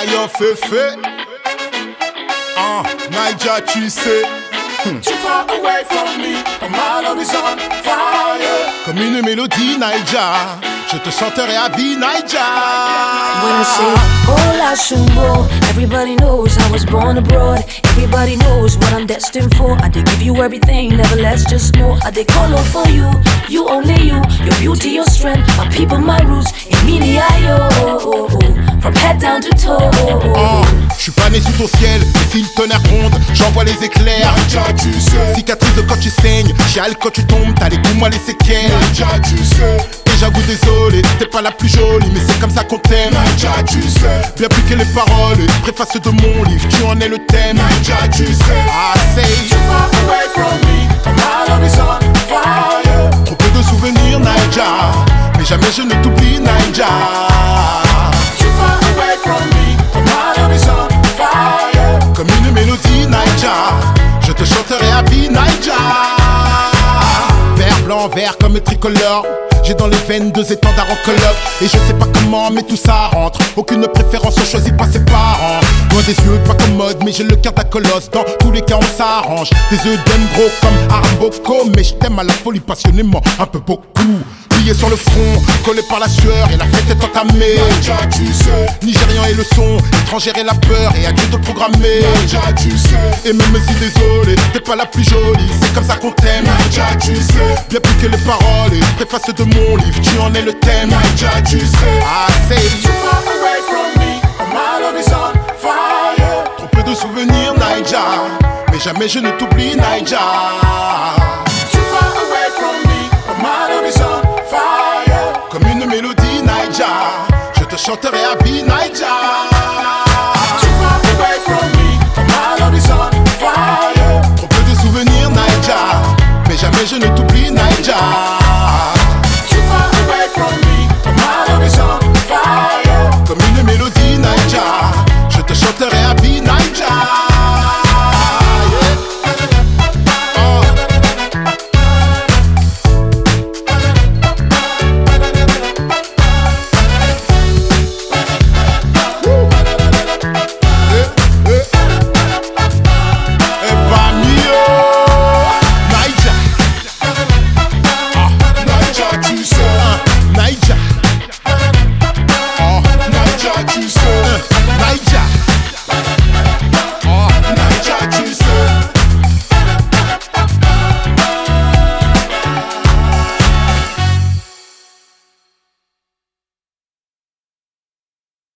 Oh, feu, feu. Ah, Naija, tu sais. Too far away from me, my love is on fire. Comme une mélodie, Naija. Je te chanterai à vie, Naija. When I say Hola Shumbo, everybody knows I was born abroad. Everybody knows what I'm destined for. I did give you everything, never less, just more. I did call on for you, you only you. Your beauty, your strength, my people, my roots. In mini ayo, from head down to toe. Ah, je suis pas né sous ton ciel, mais si le tonnerre gronde, j'envoie les éclairs. Naija, tu sais. Cicatrice de quand tu saignes, chiale quand tu tombes, t'as les goûts, moi les séquelles. Naija, tu sais. Et j'avoue désolé, t'es pas la plus jolie, mais c'est comme ça qu'on t'aime. Naija, tu sais. Bien plus que les paroles, préface de mon livre, tu en es le thème. Naija, tu sais. Ah, say, Too far away from me, but my love is on fire. trop peu de souvenirs, Naija. Mais jamais je ne t'oublie, Naija. Vie. Vert, blanc, vert comme tricolore. J'ai dans les veines deux étendards en coloc. Et je sais pas comment mais tout ça rentre. Aucune préférence, on choisit pas ses parents. Loin des yeux, pas commode mais j'ai le cœur d'un colosse. Dans tous les cas on s'arrange. Des œufs d'aime gros comme Aramboko Mais je t'aime à la folie passionnément. Un peu beaucoup Plié sur le front, collé par la sueur Et la fête est entamée. Nigérian et le son, étrangère et la peur Et adieu de le programmer Naija, tu sais. Et même si désolé, t'es pas la plus jolie C'est comme ça qu'on t'aime Naija, tu sais. Bien plus que les paroles et préface de mon livre, tu en es le thème. Naija, tu sais. Ah, say, Too far away from me, but my love is on fire. trop peu de souvenirs, Naija. Mais jamais je ne t'oublie, Naija. Je te chanterai à vie, Naija.